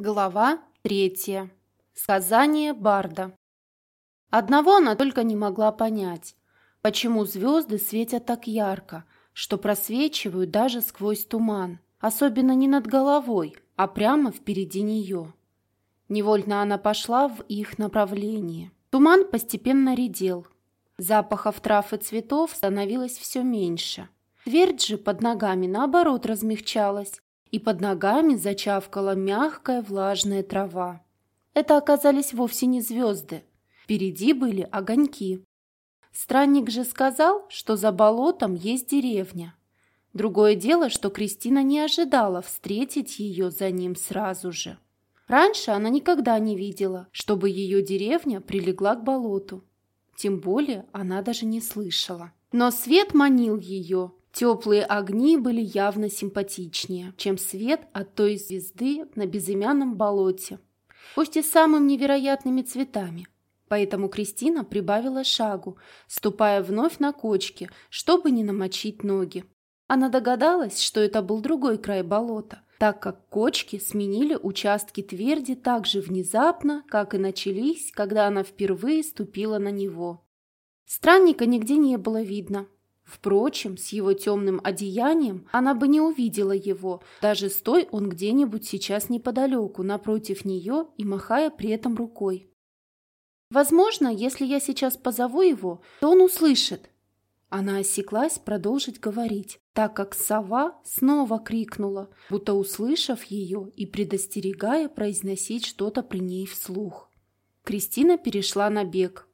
Глава третья. Сказание Барда. Одного она только не могла понять, почему звезды светят так ярко, что просвечивают даже сквозь туман, особенно не над головой, а прямо впереди нее. Невольно она пошла в их направлении. Туман постепенно редел. Запахов трав и цветов становилось все меньше. Твердь же под ногами наоборот размягчалась, и под ногами зачавкала мягкая влажная трава. Это оказались вовсе не звезды. Впереди были огоньки. Странник же сказал, что за болотом есть деревня. Другое дело, что Кристина не ожидала встретить ее за ним сразу же. Раньше она никогда не видела, чтобы ее деревня прилегла к болоту. Тем более она даже не слышала. Но свет манил ее, Теплые огни были явно симпатичнее, чем свет от той звезды на безымянном болоте, пусть и самым невероятными цветами. Поэтому Кристина прибавила шагу, ступая вновь на кочки, чтобы не намочить ноги. Она догадалась, что это был другой край болота, так как кочки сменили участки тверди так же внезапно, как и начались, когда она впервые ступила на него. Странника нигде не было видно, Впрочем, с его темным одеянием она бы не увидела его, даже стой он где-нибудь сейчас неподалеку, напротив нее и махая при этом рукой. Возможно, если я сейчас позову его, то он услышит. Она осеклась продолжить говорить, так как сова снова крикнула, будто услышав ее и предостерегая произносить что-то при ней вслух. Кристина перешла на бег.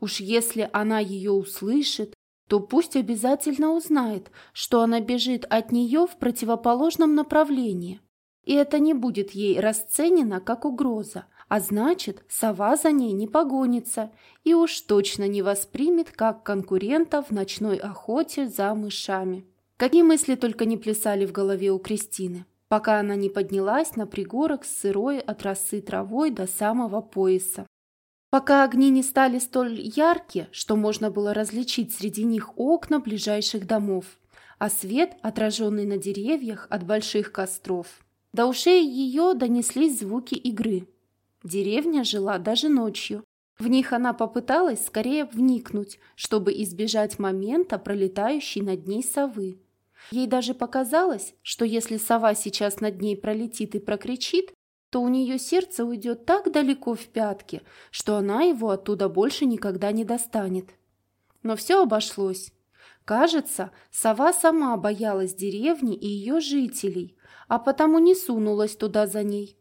Уж если она ее услышит, то пусть обязательно узнает, что она бежит от нее в противоположном направлении. И это не будет ей расценено как угроза, а значит, сова за ней не погонится и уж точно не воспримет как конкурента в ночной охоте за мышами. Какие мысли только не плясали в голове у Кристины, пока она не поднялась на пригорок с сырой от росы травой до самого пояса. Пока огни не стали столь яркие, что можно было различить среди них окна ближайших домов, а свет, отраженный на деревьях от больших костров. До ушей ее донеслись звуки игры. Деревня жила даже ночью. В них она попыталась скорее вникнуть, чтобы избежать момента пролетающей над ней совы. Ей даже показалось, что если сова сейчас над ней пролетит и прокричит, то у нее сердце уйдет так далеко в пятки, что она его оттуда больше никогда не достанет. Но все обошлось. Кажется, сова сама боялась деревни и ее жителей, а потому не сунулась туда за ней.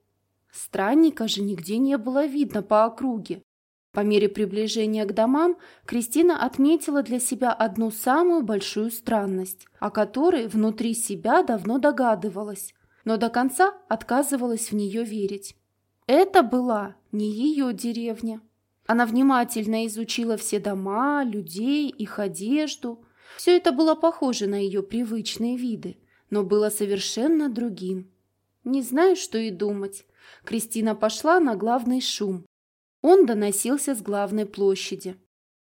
Странника же нигде не было видно по округе. По мере приближения к домам Кристина отметила для себя одну самую большую странность, о которой внутри себя давно догадывалась, но до конца отказывалась в нее верить. Это была не ее деревня. Она внимательно изучила все дома, людей, их одежду. Все это было похоже на ее привычные виды, но было совершенно другим. Не знаю, что и думать. Кристина пошла на главный шум. Он доносился с главной площади.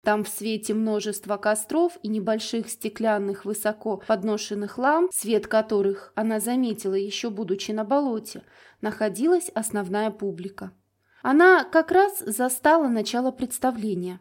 Там в свете множества костров и небольших стеклянных высоко подношенных лам, свет которых она заметила еще будучи на болоте, находилась основная публика. Она как раз застала начало представления.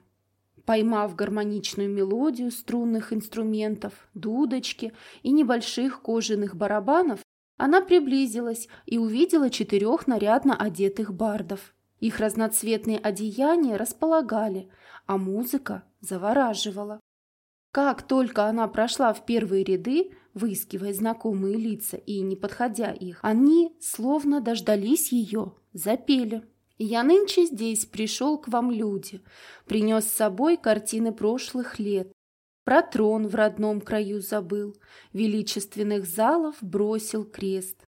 Поймав гармоничную мелодию струнных инструментов, дудочки и небольших кожаных барабанов, она приблизилась и увидела четырех нарядно одетых бардов. Их разноцветные одеяния располагали, а музыка завораживала. Как только она прошла в первые ряды, выискивая знакомые лица и не подходя их, они, словно дождались ее, запели. «Я нынче здесь пришел к вам, люди, принес с собой картины прошлых лет, про трон в родном краю забыл, величественных залов бросил крест.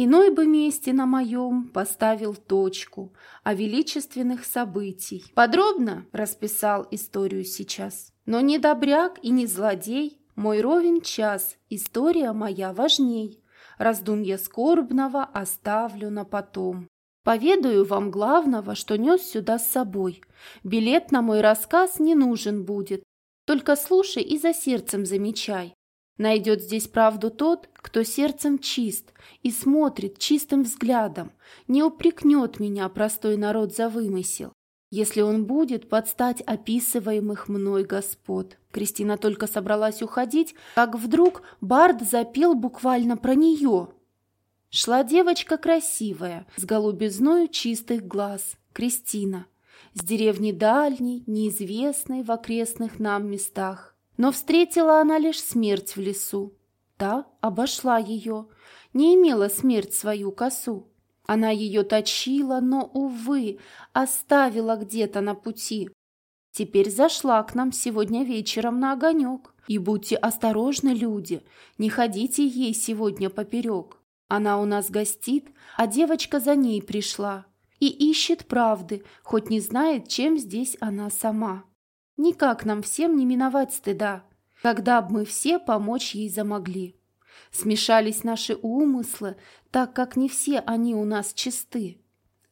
Иной бы месте на моем поставил точку о величественных событий. Подробно расписал историю сейчас. Но не добряк и не злодей, мой ровен час, история моя важней. Раздумья скорбного оставлю на потом. Поведаю вам главного, что нес сюда с собой. Билет на мой рассказ не нужен будет. Только слушай и за сердцем замечай. Найдет здесь правду тот, кто сердцем чист и смотрит чистым взглядом, не упрекнет меня, простой народ, за вымысел, если он будет подстать описываемых мной господ. Кристина только собралась уходить, как вдруг Бард запел буквально про нее. Шла девочка красивая, с голубизною чистых глаз, Кристина, с деревни дальней, неизвестной в окрестных нам местах. Но встретила она лишь смерть в лесу. Та обошла ее, не имела смерть свою косу. Она ее точила, но, увы, оставила где-то на пути. Теперь зашла к нам сегодня вечером на огонек. И будьте осторожны, люди, не ходите ей сегодня поперек. Она у нас гостит, а девочка за ней пришла. И ищет правды, хоть не знает, чем здесь она сама. Никак нам всем не миновать стыда, когда б мы все помочь ей замогли. Смешались наши умыслы, так как не все они у нас чисты.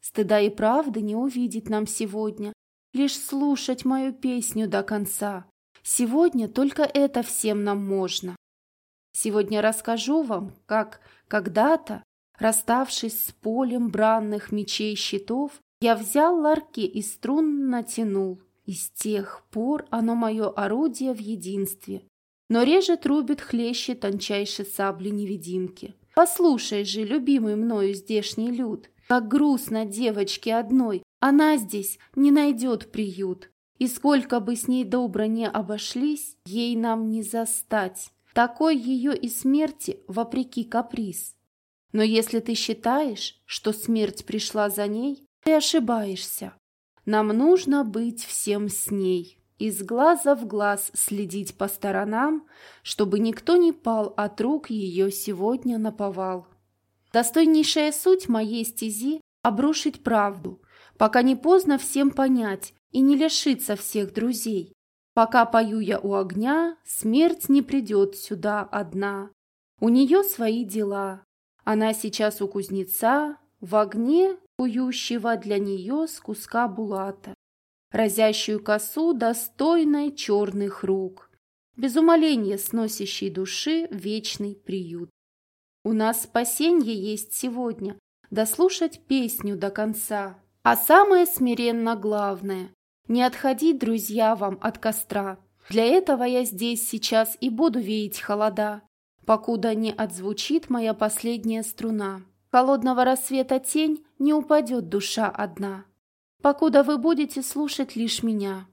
Стыда и правды не увидеть нам сегодня, лишь слушать мою песню до конца. Сегодня только это всем нам можно. Сегодня расскажу вам, как когда-то, расставшись с полем бранных мечей щитов, я взял ларки и струн натянул. И с тех пор оно мое орудие в единстве. Но режет, рубит, хлещет тончайшей сабли невидимки. Послушай же, любимый мною здешний люд, как грустно девочке одной, она здесь не найдет приют. И сколько бы с ней добро не обошлись, ей нам не застать. Такой ее и смерти вопреки каприз. Но если ты считаешь, что смерть пришла за ней, ты ошибаешься. Нам нужно быть всем с ней, из глаза в глаз следить по сторонам, чтобы никто не пал от рук ее сегодня наповал. Достойнейшая суть моей стези — обрушить правду, пока не поздно всем понять и не лишиться всех друзей. Пока пою я у огня, смерть не придет сюда одна. У нее свои дела. Она сейчас у кузнеца, в огне кующего для нее с куска булата, разящую косу достойной черных рук, без умоления сносящей души вечный приют. У нас спасенье есть сегодня, дослушать песню до конца. А самое смиренно главное – не отходить, друзья, вам от костра. Для этого я здесь сейчас и буду веять холода, покуда не отзвучит моя последняя струна холодного рассвета тень не упадет душа одна, покуда вы будете слушать лишь меня.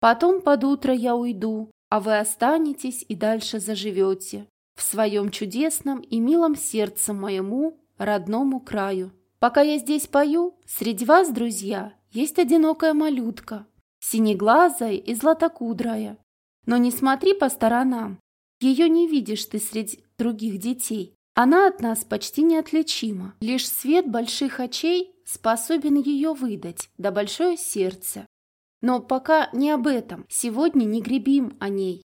Потом под утро я уйду, а вы останетесь и дальше заживете в своем чудесном и милом сердце моему родному краю. Пока я здесь пою, среди вас, друзья, есть одинокая малютка, синеглазая и златокудрая. Но не смотри по сторонам, ее не видишь ты среди других детей. Она от нас почти неотличима. Лишь свет больших очей способен ее выдать, да большое сердце. Но пока не об этом, сегодня не гребим о ней.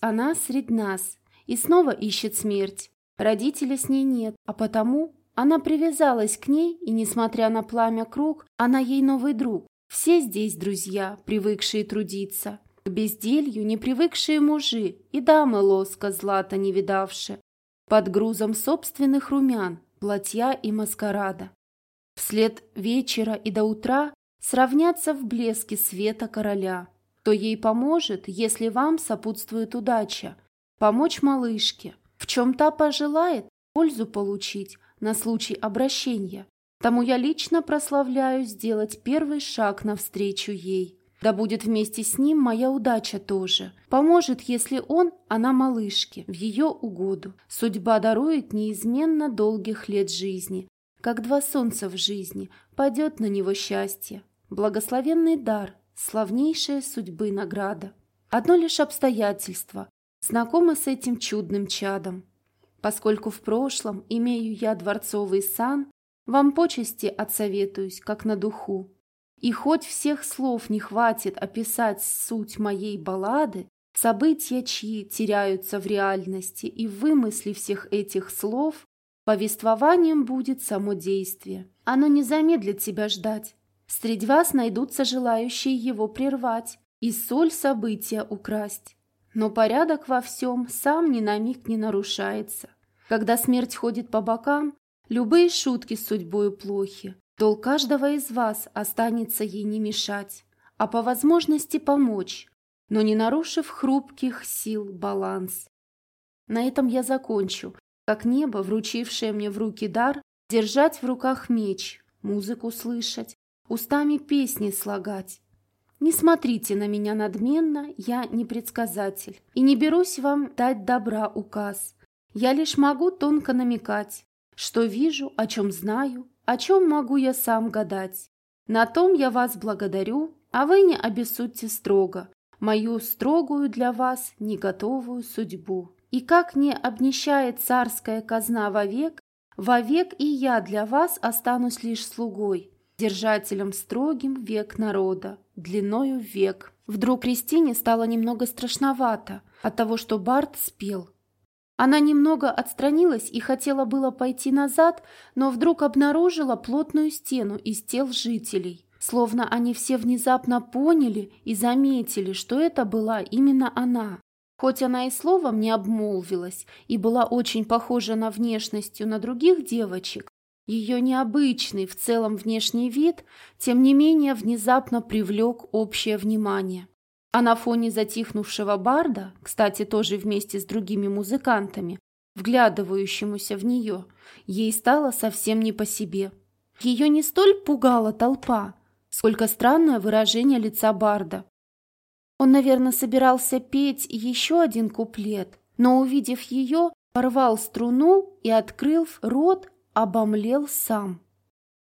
Она среди нас и снова ищет смерть. Родителя с ней нет, а потому она привязалась к ней, и, несмотря на пламя круг, она ей новый друг. Все здесь друзья, привыкшие трудиться. К безделью не привыкшие мужи и дамы лоска злата не видавшие под грузом собственных румян, платья и маскарада. Вслед вечера и до утра сравнятся в блеске света короля. Кто ей поможет, если вам сопутствует удача? Помочь малышке, в чем та пожелает, пользу получить на случай обращения. Тому я лично прославляю сделать первый шаг навстречу ей. Да будет вместе с ним моя удача тоже. Поможет, если он, она малышке, в ее угоду. Судьба дарует неизменно долгих лет жизни. Как два солнца в жизни, падет на него счастье. Благословенный дар, славнейшая судьбы награда. Одно лишь обстоятельство. Знакома с этим чудным чадом. Поскольку в прошлом имею я дворцовый сан, вам почести отсоветуюсь, как на духу. И хоть всех слов не хватит описать суть моей баллады, события чьи теряются в реальности, и в вымысле всех этих слов повествованием будет само действие. Оно не замедлит себя ждать. Среди вас найдутся желающие его прервать и соль события украсть. Но порядок во всем сам ни на миг не нарушается. Когда смерть ходит по бокам, любые шутки с судьбою плохи. Долг каждого из вас останется ей не мешать, а по возможности помочь, но не нарушив хрупких сил баланс. На этом я закончу, как небо, вручившее мне в руки дар, держать в руках меч, музыку слышать, устами песни слагать. Не смотрите на меня надменно, я не предсказатель, и не берусь вам дать добра указ. Я лишь могу тонко намекать, что вижу, о чем знаю, о чем могу я сам гадать. На том я вас благодарю, а вы не обессудьте строго мою строгую для вас не готовую судьбу. И как не обнищает царская казна вовек, вовек и я для вас останусь лишь слугой, держателем строгим век народа, длиною век. Вдруг Кристине стало немного страшновато от того, что Барт спел. Она немного отстранилась и хотела было пойти назад, но вдруг обнаружила плотную стену из тел жителей. Словно они все внезапно поняли и заметили, что это была именно она. Хоть она и словом не обмолвилась и была очень похожа на внешностью на других девочек, ее необычный в целом внешний вид, тем не менее, внезапно привлек общее внимание. А на фоне затихнувшего барда, кстати, тоже вместе с другими музыкантами, вглядывающемуся в нее, ей стало совсем не по себе. Ее не столь пугала толпа, сколько странное выражение лица барда. Он, наверное, собирался петь еще один куплет, но, увидев ее, порвал струну и, открыв рот, обомлел сам.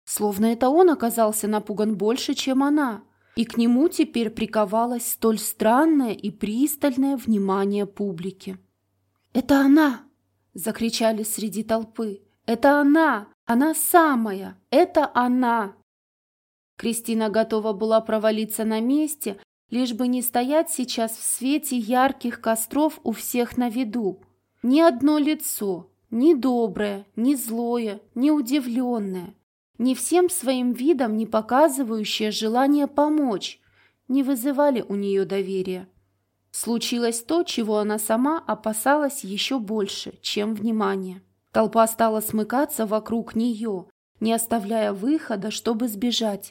Словно это он оказался напуган больше, чем она, и к нему теперь приковалось столь странное и пристальное внимание публики. «Это она!» — закричали среди толпы. «Это она! Она самая! Это она!» Кристина готова была провалиться на месте, лишь бы не стоять сейчас в свете ярких костров у всех на виду. Ни одно лицо, ни доброе, ни злое, ни удивленное, ни всем своим видом не показывающее желание помочь, не вызывали у нее доверия. Случилось то, чего она сама опасалась еще больше, чем внимание. Толпа стала смыкаться вокруг нее, не оставляя выхода, чтобы сбежать.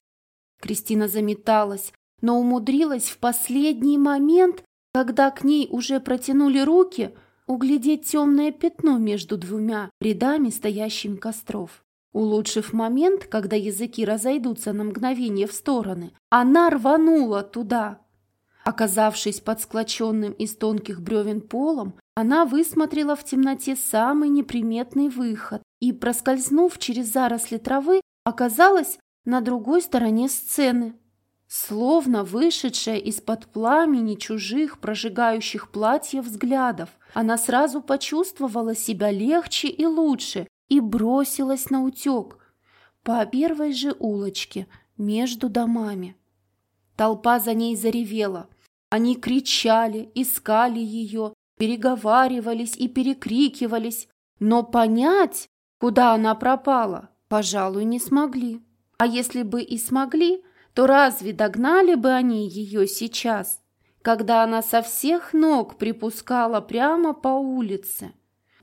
Кристина заметалась, но умудрилась в последний момент, когда к ней уже протянули руки, углядеть темное пятно между двумя рядами стоящих костров. Улучшив момент, когда языки разойдутся на мгновение в стороны, она рванула туда. Оказавшись под склоченным из тонких бревен полом, она высмотрела в темноте самый неприметный выход и, проскользнув через заросли травы, оказалась на другой стороне сцены. Словно вышедшая из-под пламени чужих прожигающих платьев взглядов, она сразу почувствовала себя легче и лучше и бросилась на утек по первой же улочке между домами. Толпа за ней заревела. Они кричали, искали ее, переговаривались и перекрикивались, но понять, куда она пропала, пожалуй, не смогли. А если бы и смогли, то разве догнали бы они ее сейчас, когда она со всех ног припускала прямо по улице?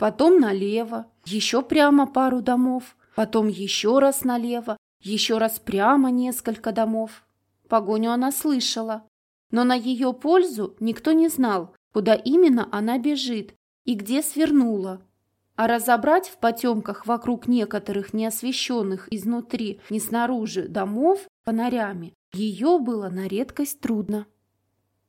Потом налево, еще прямо пару домов, потом еще раз налево, еще раз прямо несколько домов. Погоню она слышала, но на ее пользу никто не знал, куда именно она бежит и где свернула. А разобрать в потемках вокруг некоторых неосвещенных изнутри, ни снаружи домов фонарями ее было на редкость трудно.